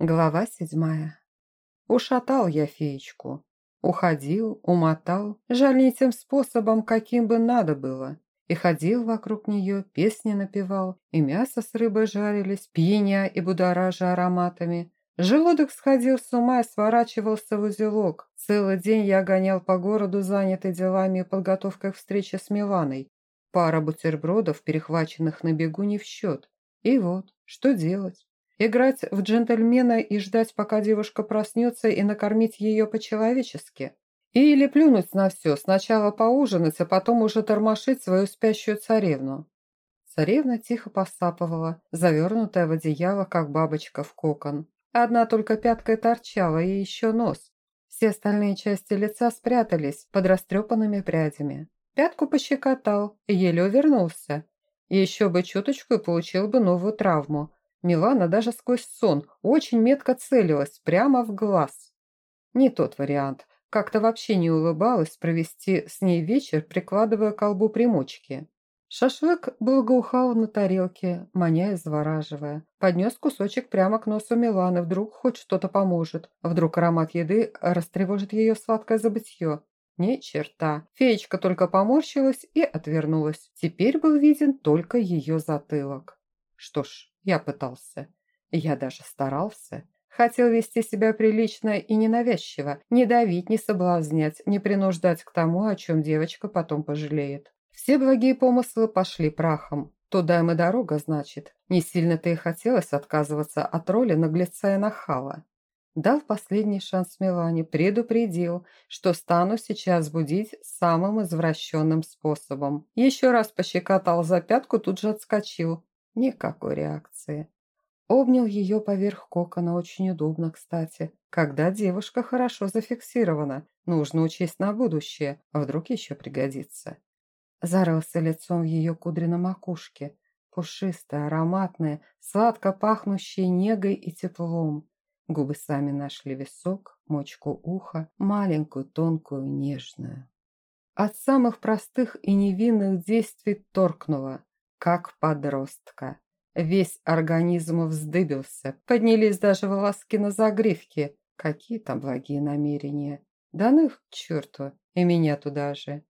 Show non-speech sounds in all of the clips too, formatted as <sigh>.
Глава седьмая. Ушатал я феечку. Уходил, умотал, жаль тем способом, каким бы надо было. И ходил вокруг нее, песни напевал, и мясо с рыбой жарились, пьяня и будоража ароматами. Желудок сходил с ума и сворачивался в узелок. Целый день я гонял по городу, занятый делами и подготовкой к встрече с Миланой. Пара бутербродов, перехваченных на бегу, не в счет. И вот, что делать? Играть в джентльмена и ждать, пока девушка проснется, и накормить ее по-человечески? Или плюнуть на все, сначала поужинать, а потом уже тормошить свою спящую царевну? Царевна тихо посапывала, завернутая в одеяло, как бабочка в кокон. Одна только пяткой торчала, и еще нос. Все остальные части лица спрятались под растрепанными прядями. Пятку пощекотал, еле увернулся. Еще бы чуточку и получил бы новую травму – Милана даже сквозь сон очень метко целилась прямо в глаз. Не тот вариант. Как-то вообще не улыбалась провести с ней вечер, прикладывая к колбу примочки. Шашлык благоухал на тарелке, маня и завораживая. Поднес кусочек прямо к носу Миланы, вдруг хоть что-то поможет. Вдруг аромат еды растревожит ее сладкое забытье. Ни черта. Феечка только поморщилась и отвернулась. Теперь был виден только ее затылок. Что ж, я пытался. Я даже старался. Хотел вести себя прилично и ненавязчиво, не давить, не соблазнять, не принуждать к тому, о чем девочка потом пожалеет. Все благие помыслы пошли прахом. Туда им и дорога, значит. Не сильно-то и хотелось отказываться от роли наглеца и нахала. Дал последний шанс Милане, предупредил, что стану сейчас будить самым извращенным способом. Еще раз пощекотал за пятку, тут же отскочил. Никакой реакции. Обнял ее поверх кокона, очень удобно, кстати. Когда девушка хорошо зафиксирована, нужно учесть на будущее, вдруг еще пригодится. Зарылся лицом в ее кудри на макушке, пушистая, ароматная, сладко пахнущая негой и теплом. Губы сами нашли висок, мочку уха, маленькую, тонкую, нежную. От самых простых и невинных действий торкнуло как подростка. Весь организм вздыбился, поднялись даже волоски на загривке. Какие там благие намерения. Да ну их к черту, и меня туда же.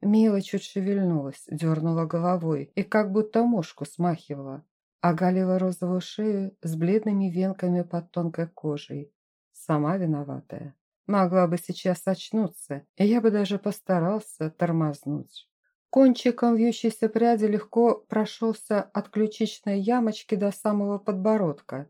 Мила чуть шевельнулась, дернула головой и как будто мушку смахивала. Оголила розовую шею с бледными венками под тонкой кожей. Сама виноватая. Могла бы сейчас очнуться, и я бы даже постарался тормознуть. Кончиком вьющейся пряди легко прошелся от ключичной ямочки до самого подбородка.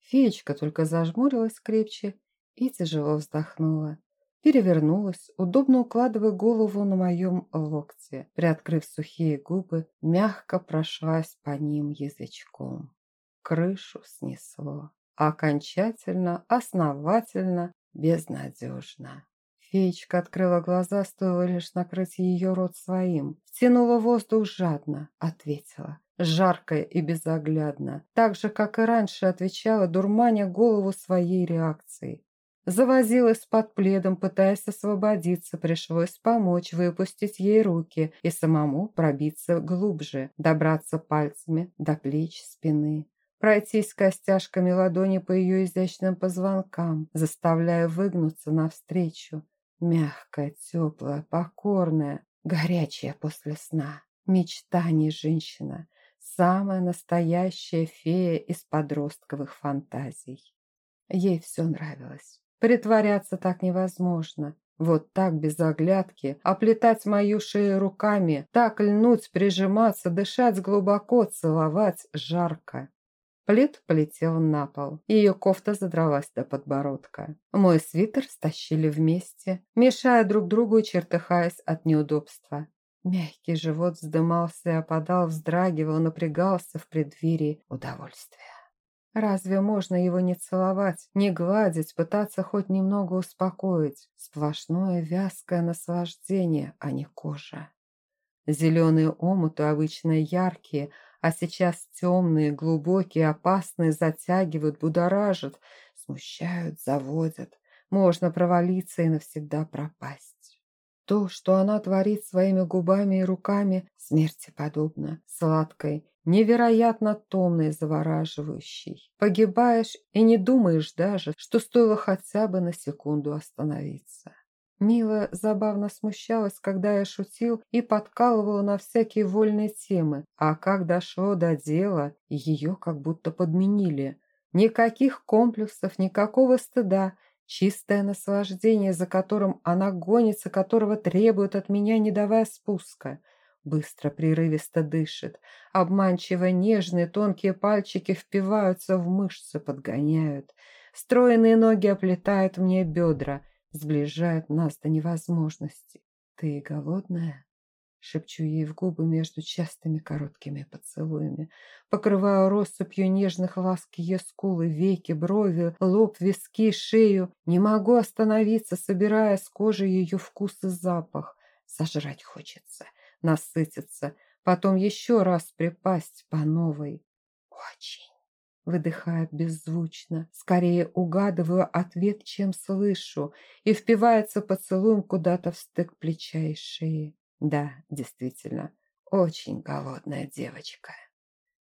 Феечка только зажмурилась крепче и тяжело вздохнула. Перевернулась, удобно укладывая голову на моем локте. Приоткрыв сухие губы, мягко прошлась по ним язычком. Крышу снесло. Окончательно, основательно, безнадежно. Феечка открыла глаза, стоило лишь накрыть ее рот своим. Втянула воздух жадно, ответила. Жарко и безоглядно. Так же, как и раньше отвечала, дурманя голову своей реакцией. Завозилась под пледом, пытаясь освободиться, пришлось помочь, выпустить ей руки и самому пробиться глубже, добраться пальцами до плеч, спины пройтись костяшками ладони по ее изящным позвонкам, заставляя выгнуться навстречу, Мягкая, теплая, покорная, горячая после сна. Мечта не женщина. Самая настоящая фея из подростковых фантазий. Ей все нравилось. Притворяться так невозможно. Вот так без оглядки, оплетать мою шею руками, так льнуть, прижиматься, дышать глубоко, целовать жарко. Плед полетел на пол. Ее кофта задралась до подбородка. Мой свитер стащили вместе, мешая друг другу и чертыхаясь от неудобства. Мягкий живот вздымался и опадал, вздрагивал, напрягался в преддверии удовольствия. Разве можно его не целовать, не гладить, пытаться хоть немного успокоить? Сплошное вязкое наслаждение, а не кожа. Зеленые омуты, обычно яркие, а сейчас темные, глубокие, опасные затягивают, будоражат, смущают, заводят. Можно провалиться и навсегда пропасть. То, что она творит своими губами и руками, смерти подобно, сладкой, невероятно томный и завораживающий. Погибаешь и не думаешь даже, что стоило хотя бы на секунду остановиться. Мила забавно смущалась, когда я шутил и подкалывала на всякие вольные темы, а как дошло до дела, ее как будто подменили. Никаких комплексов, никакого стыда, чистое наслаждение, за которым она гонится, которого требует от меня, не давая спуска. Быстро, прерывисто дышит, обманчиво нежные тонкие пальчики впиваются в мышцы, подгоняют. Стройные ноги оплетают мне бедра – сближает нас до невозможности. Ты голодная? Шепчу ей в губы между частыми короткими поцелуями. Покрываю россыпью нежных ласк ее скулы, веки, брови, лоб, виски, шею. Не могу остановиться, собирая с кожи ее вкус и запах. Сожрать хочется, насытиться, потом еще раз припасть по новой. Очень. Выдыхает беззвучно, скорее угадываю ответ, чем слышу, и впивается поцелуем куда-то в стык плеча и шеи. Да, действительно, очень голодная девочка.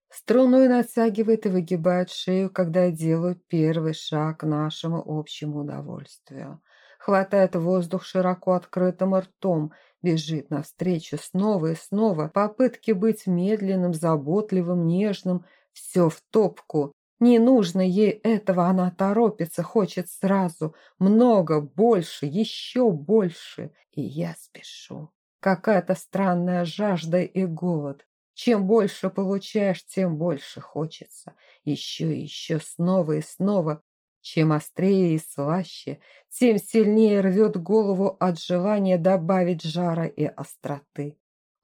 Струной натягивает и выгибает шею, когда я делаю первый шаг к нашему общему удовольствию. Хватает воздух широко открытым ртом, бежит навстречу снова и снова. Попытки быть медленным, заботливым, нежным, все в топку. Не нужно ей этого, она торопится, хочет сразу. Много, больше, еще больше. И я спешу. Какая-то странная жажда и голод. Чем больше получаешь, тем больше хочется. Еще и еще, снова и снова. Чем острее и слаще, тем сильнее рвет голову от желания добавить жара и остроты.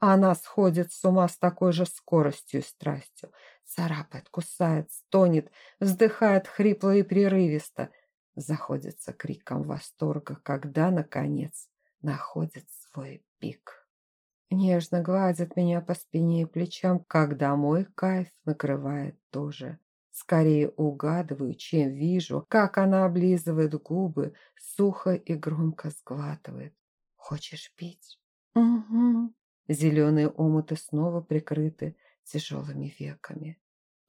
Она сходит с ума с такой же скоростью и страстью. Царапает, кусает, стонет, вздыхает хрипло и прерывисто. Заходится криком восторга, когда, наконец, находит свой пик. Нежно гладит меня по спине и плечам, когда мой кайф накрывает тоже. Скорее угадываю, чем вижу, как она облизывает губы, сухо и громко сглатывает. «Хочешь пить?» «Угу», Зеленые омуты снова прикрыты тяжелыми веками.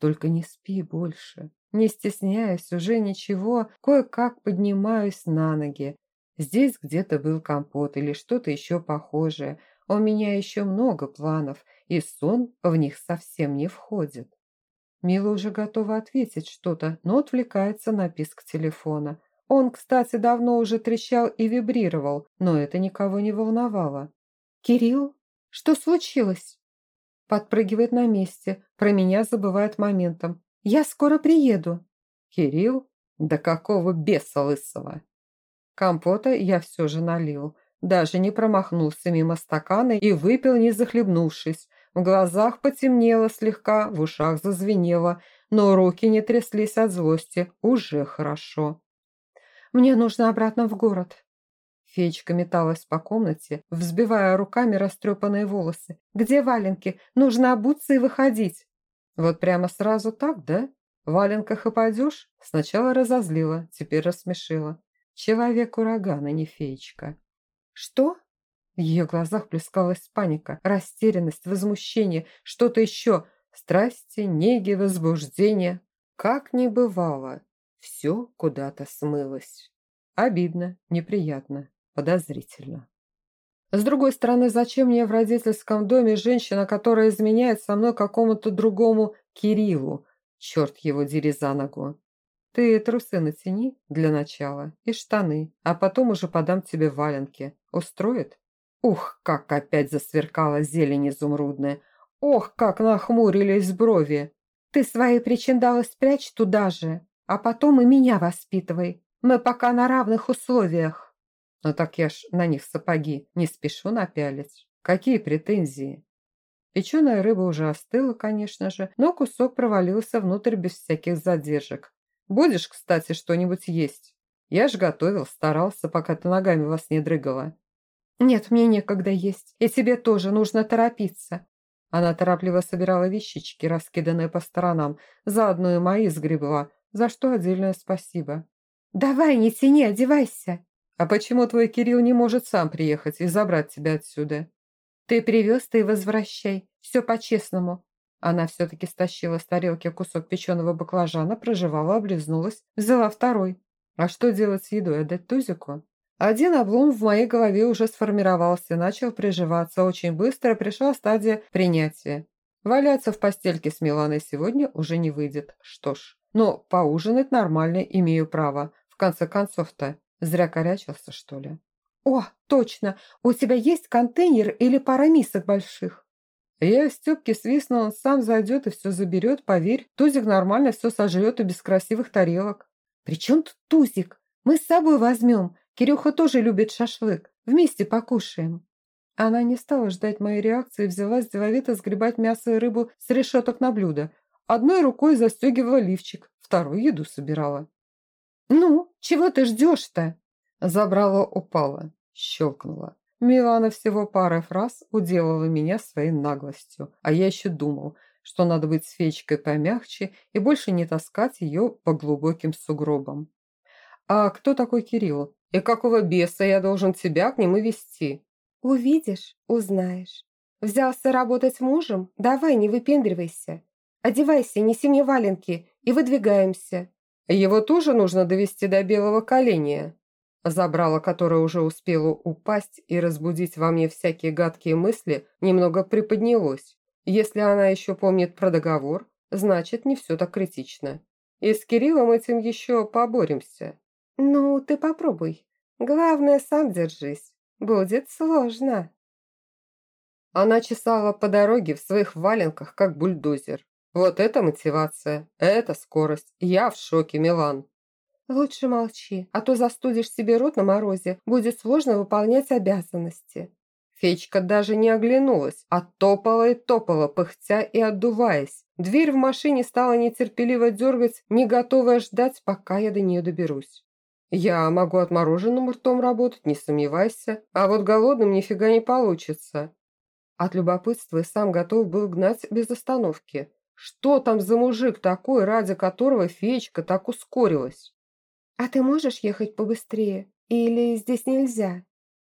Только не спи больше. Не стесняясь, уже ничего, кое-как поднимаюсь на ноги. Здесь где-то был компот или что-то еще похожее. У меня еще много планов, и сон в них совсем не входит. Мила уже готова ответить что-то, но отвлекается на писк телефона. Он, кстати, давно уже трещал и вибрировал, но это никого не волновало. «Кирилл?» Что случилось?» Подпрыгивает на месте, про меня забывает моментом. «Я скоро приеду». «Кирилл? Да какого беса лысого!» Компота я все же налил. Даже не промахнулся мимо стакана и выпил, не захлебнувшись. В глазах потемнело слегка, в ушах зазвенело, но руки не тряслись от злости. Уже хорошо. «Мне нужно обратно в город», Феечка металась по комнате, взбивая руками растрепанные волосы. «Где валенки? Нужно обуться и выходить!» «Вот прямо сразу так, да? В валенках и пойдешь?» Сначала разозлила, теперь рассмешила. «Человек урагана, не феечка». «Что?» В ее глазах плескалась паника, растерянность, возмущение, что-то еще. Страсти, неги, возбуждение. Как не бывало. Все куда-то смылось. Обидно, неприятно подозрительно. С другой стороны, зачем мне в родительском доме женщина, которая изменяет со мной какому-то другому Кириллу? Черт его дери за ногу. Ты трусы натяни для начала и штаны, а потом уже подам тебе валенки. Устроит? Ух, как опять засверкала зелень изумрудная. Ох, как нахмурились брови. Ты свои причиндалы спрячь туда же, а потом и меня воспитывай. Мы пока на равных условиях. Но так я ж на них сапоги не спешу напялить. Какие претензии? Печеная рыба уже остыла, конечно же, но кусок провалился внутрь без всяких задержек. Будешь, кстати, что-нибудь есть? Я ж готовил, старался, пока ты ногами вас не дрыгала. Нет, мне некогда есть, и тебе тоже нужно торопиться. Она торопливо собирала вещички, раскиданные по сторонам, заодно и мои сгребла, за что отдельное спасибо. «Давай, не тяни, одевайся!» «А почему твой Кирилл не может сам приехать и забрать тебя отсюда?» «Ты привез, ты и возвращай. Все по-честному». Она все-таки стащила с тарелки кусок печеного баклажана, прожевала, облизнулась, взяла второй. А что делать с едой? Отдать Тузику? Один облом в моей голове уже сформировался, начал приживаться. Очень быстро пришла стадия принятия. Валяться в постельке с Миланой сегодня уже не выйдет. Что ж, но поужинать нормально имею право. В конце концов-то, зря корячился, что ли. «О, точно! У тебя есть контейнер или пара мисок больших?» Я Степке свистнул, он сам зайдет и все заберет, поверь. Тузик нормально все сожрет и без красивых тарелок. «При чем тут Тузик? Мы с собой возьмем. Кирюха тоже любит шашлык. Вместе покушаем». Она не стала ждать моей реакции и взялась деловито сгребать мясо и рыбу с решеток на блюдо. Одной рукой застегивала лифчик, вторую еду собирала. «Ну, чего ты ждешь-то?» Забрала, упала, щелкнула. Милана всего парой фраз уделала меня своей наглостью, а я еще думал, что надо быть с феечкой помягче и больше не таскать ее по глубоким сугробам. «А кто такой Кирилл? И какого беса я должен тебя к нему вести?» «Увидишь, узнаешь. Взялся работать мужем? Давай, не выпендривайся. Одевайся, неси мне валенки и выдвигаемся». «Его тоже нужно довести до белого коленя?» Забрало, которое уже успело упасть и разбудить во мне всякие гадкие мысли, немного приподнялось. Если она еще помнит про договор, значит, не все так критично. И с Кириллом этим еще поборемся. «Ну, ты попробуй. Главное, сам держись. Будет сложно». Она чесала по дороге в своих валенках, как бульдозер. Вот это мотивация, это скорость. Я в шоке, Милан. Лучше молчи, а то застудишь себе рот на морозе, будет сложно выполнять обязанности. Фечка даже не оглянулась, а топала и топала, пыхтя и отдуваясь. Дверь в машине стала нетерпеливо дергать, не готовая ждать, пока я до нее доберусь. Я могу отмороженным ртом работать, не сомневайся, а вот голодным нифига не получится. От любопытства и сам готов был гнать без остановки. Что там за мужик такой, ради которого феечка так ускорилась? «А ты можешь ехать побыстрее? Или здесь нельзя?»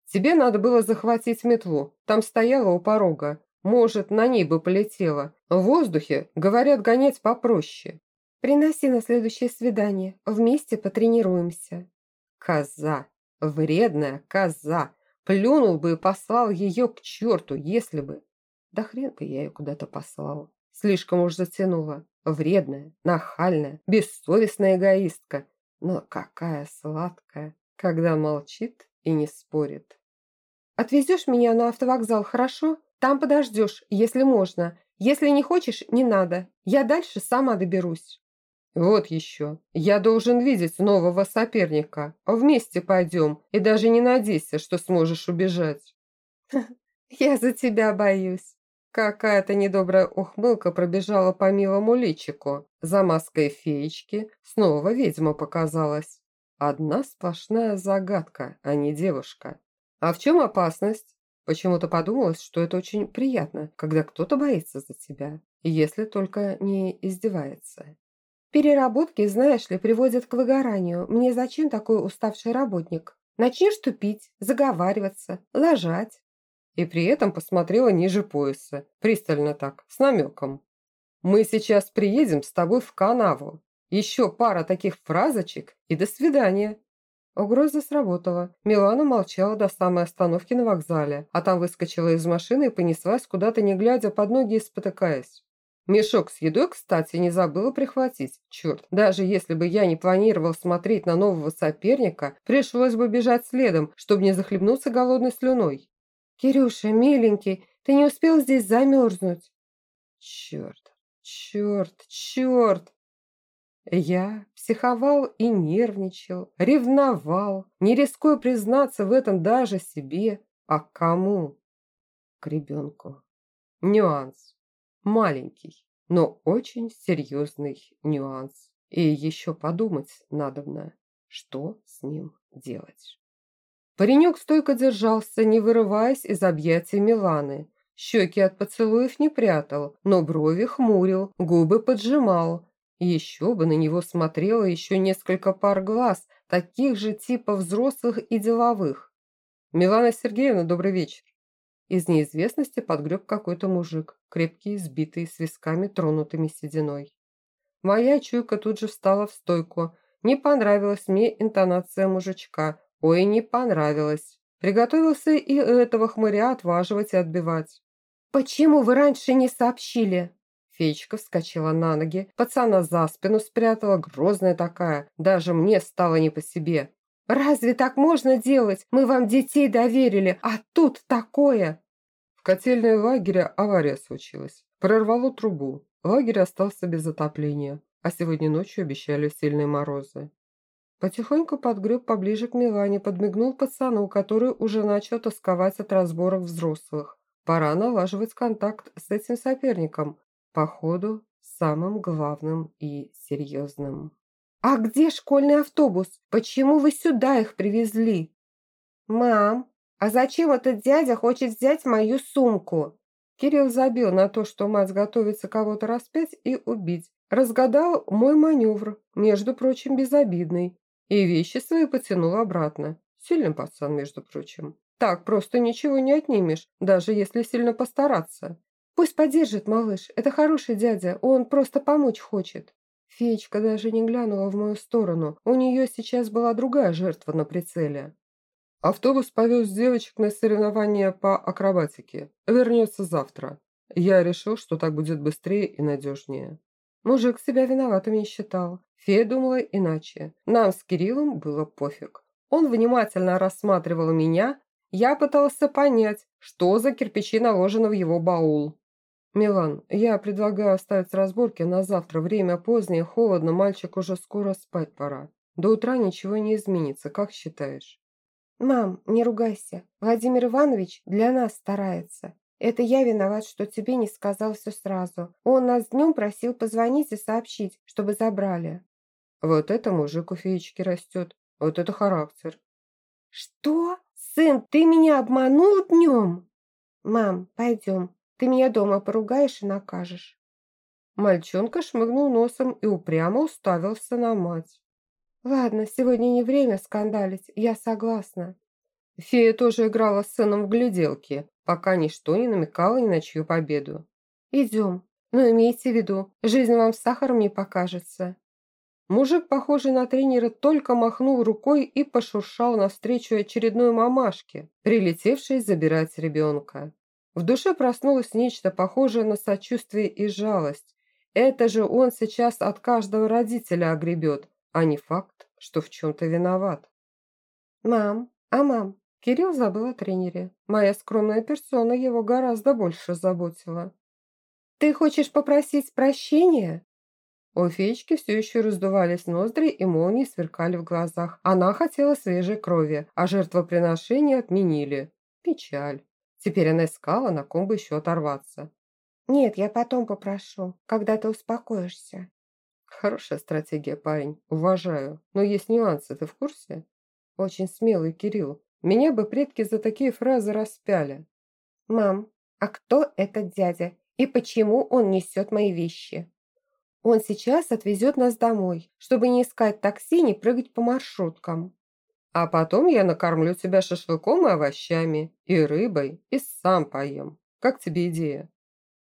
«Тебе надо было захватить метлу. Там стояла у порога. Может, на ней бы полетела. В воздухе, говорят, гонять попроще». «Приноси на следующее свидание. Вместе потренируемся». «Коза! Вредная коза! Плюнул бы и послал ее к черту, если бы...» Да хрен бы я ее куда-то послал. Слишком уж затянула. Вредная, нахальная, бессовестная эгоистка. Но какая сладкая, когда молчит и не спорит. «Отвезешь меня на автовокзал, хорошо? Там подождешь, если можно. Если не хочешь, не надо. Я дальше сама доберусь». «Вот еще. Я должен видеть нового соперника. Вместе пойдем, и даже не надейся, что сможешь убежать». <laughs> «Я за тебя боюсь». Какая-то недобрая ухмылка пробежала по милому личику. За маской феечки снова ведьма показалась. Одна сплошная загадка, а не девушка. А в чем опасность? Почему-то подумалось, что это очень приятно, когда кто-то боится за тебя, если только не издевается. Переработки, знаешь ли, приводят к выгоранию. Мне зачем такой уставший работник? Начнешь тупить, заговариваться, лажать и при этом посмотрела ниже пояса, пристально так, с намеком. «Мы сейчас приедем с тобой в канаву. Еще пара таких фразочек и до свидания». Угроза сработала. Милана молчала до самой остановки на вокзале, а там выскочила из машины и понеслась куда-то не глядя под ноги и спотыкаясь. Мешок с едой, кстати, не забыла прихватить. Черт, даже если бы я не планировал смотреть на нового соперника, пришлось бы бежать следом, чтобы не захлебнуться голодной слюной. «Кирюша, миленький, ты не успел здесь замерзнуть?» «Черт, черт, черт!» Я психовал и нервничал, ревновал, не рискуя признаться в этом даже себе. А кому? К ребенку. Нюанс. Маленький, но очень серьезный нюанс. И еще подумать надобно, что с ним делать. Паренек стойко держался, не вырываясь из объятий Миланы. Щеки от поцелуев не прятал, но брови хмурил, губы поджимал. Еще бы на него смотрело еще несколько пар глаз, таких же типа взрослых и деловых. «Милана Сергеевна, добрый вечер». из неизвестности подгреб какой-то мужик, крепкий, сбитый, с висками, тронутыми сединой. Моя чуйка тут же встала в стойку. Не понравилась мне интонация мужичка. Ой, не понравилась. Приготовился и этого хмыря отваживать и отбивать. «Почему вы раньше не сообщили?» Феечка вскочила на ноги, пацана за спину спрятала, грозная такая. Даже мне стало не по себе. «Разве так можно делать? Мы вам детей доверили, а тут такое!» В котельной лагеря авария случилась. Прорвало трубу. Лагерь остался без отопления, а сегодня ночью обещали сильные морозы. Потихоньку подгреб поближе к Милане, подмигнул пацану, который уже начал тосковать от разборок взрослых. Пора налаживать контакт с этим соперником, походу, самым главным и серьезным. «А где школьный автобус? Почему вы сюда их привезли?» «Мам, а зачем этот дядя хочет взять мою сумку?» Кирилл забил на то, что мать готовится кого-то распять и убить. Разгадал мой маневр, между прочим, безобидный. И вещи свои потянул обратно. Сильный пацан, между прочим. Так просто ничего не отнимешь, даже если сильно постараться. Пусть поддержит малыш, это хороший дядя, он просто помочь хочет. Феечка даже не глянула в мою сторону, у нее сейчас была другая жертва на прицеле. Автобус повез девочек на соревнования по акробатике. Вернется завтра. Я решил, что так будет быстрее и надежнее. Мужик себя виноватым не считал. Фея думала иначе. Нам с Кириллом было пофиг. Он внимательно рассматривал меня. Я пытался понять, что за кирпичи наложено в его баул. «Милан, я предлагаю оставить разборки на завтра. Время позднее, холодно, мальчик уже скоро спать пора. До утра ничего не изменится, как считаешь?» «Мам, не ругайся. Владимир Иванович для нас старается. Это я виноват, что тебе не сказал все сразу. Он нас днем просил позвонить и сообщить, чтобы забрали». «Вот это мужик у феечки растет. Вот это характер». «Что? Сын, ты меня обманул днем?» «Мам, пойдем. Ты меня дома поругаешь и накажешь». Мальчонка шмыгнул носом и упрямо уставился на мать. «Ладно, сегодня не время скандалить, я согласна». Фея тоже играла с сыном в гляделки, пока ничто не намекало ни на чью победу. «Идем. Но имейте в виду, жизнь вам с сахаром не покажется». Мужик, похожий на тренера, только махнул рукой и пошуршал навстречу очередной мамашке, прилетевшей забирать ребенка. В душе проснулось нечто похожее на сочувствие и жалость. Это же он сейчас от каждого родителя огребет, а не факт, что в чем-то виноват. «Мам, а мам?» Кирилл забыл о тренере. Моя скромная персона его гораздо больше заботила. «Ты хочешь попросить прощения?» У феечки все еще раздувались ноздри и молнии сверкали в глазах. Она хотела свежей крови, а жертвоприношение отменили. Печаль. Теперь она искала, на ком бы еще оторваться. «Нет, я потом попрошу, когда ты успокоишься». «Хорошая стратегия, парень. Уважаю. Но есть нюансы, ты в курсе?» «Очень смелый Кирилл. Меня бы предки за такие фразы распяли». «Мам, а кто этот дядя? И почему он несет мои вещи?» «Он сейчас отвезет нас домой, чтобы не искать такси, не прыгать по маршруткам». А потом я накормлю тебя шашлыком и овощами, и рыбой, и сам поем. Как тебе идея?»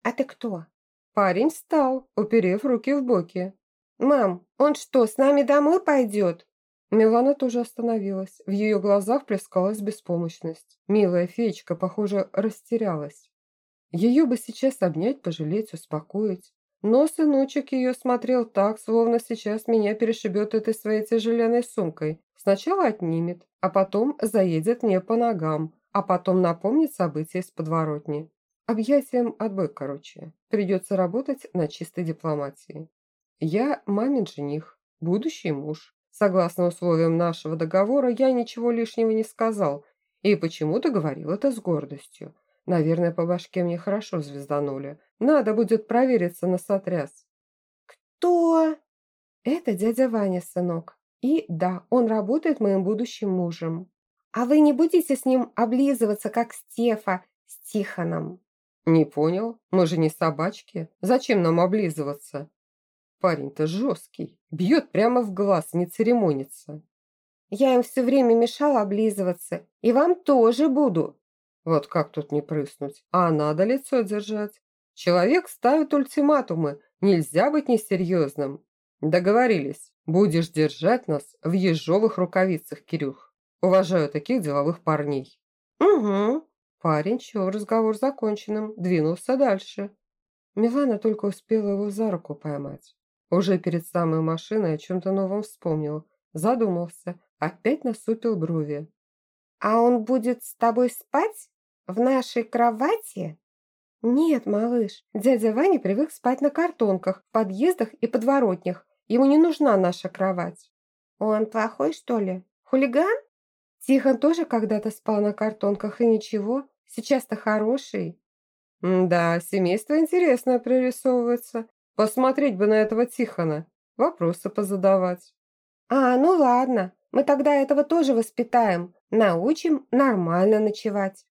«А ты кто?» Парень встал, уперев руки в боки. «Мам, он что, с нами домой пойдет?» Милана тоже остановилась. В ее глазах плескалась беспомощность. Милая феечка, похоже, растерялась. Ее бы сейчас обнять, пожалеть, успокоить. Но сыночек ее смотрел так, словно сейчас меня перешибет этой своей тяжеленной сумкой, Сначала отнимет, а потом заедет мне по ногам, а потом напомнит события из подворотни. Объятием отбой, короче. Придется работать на чистой дипломатии. Я мамин жених, будущий муж. Согласно условиям нашего договора, я ничего лишнего не сказал и почему-то говорил это с гордостью. Наверное, по башке мне хорошо звезданули. Надо будет провериться на сотряс. «Кто?» «Это дядя Ваня, сынок. И да, он работает моим будущим мужем. А вы не будете с ним облизываться, как Стефа с Тихоном? Не понял. Мы же не собачки. Зачем нам облизываться? Парень-то жесткий. Бьет прямо в глаз, не церемонится. Я им все время мешала облизываться. И вам тоже буду. Вот как тут не прыснуть? А надо лицо держать. Человек ставит ультиматумы, нельзя быть несерьезным. Договорились, будешь держать нас в ежовых рукавицах, Кирюх. Уважаю таких деловых парней. Угу. Парень счел разговор законченным, двинулся дальше. Милана только успела его за руку поймать. Уже перед самой машиной о чем-то новом вспомнил. Задумался, опять насупил брови. «А он будет с тобой спать? В нашей кровати?» «Нет, малыш, дядя Ваня привык спать на картонках, подъездах и подворотнях. Ему не нужна наша кровать». «Он плохой, что ли? Хулиган?» Тихон тоже когда-то спал на картонках, и ничего, сейчас-то хороший. «Да, семейство интересное прорисовывается. Посмотреть бы на этого Тихона, вопросы позадавать». «А, ну ладно, мы тогда этого тоже воспитаем, научим нормально ночевать».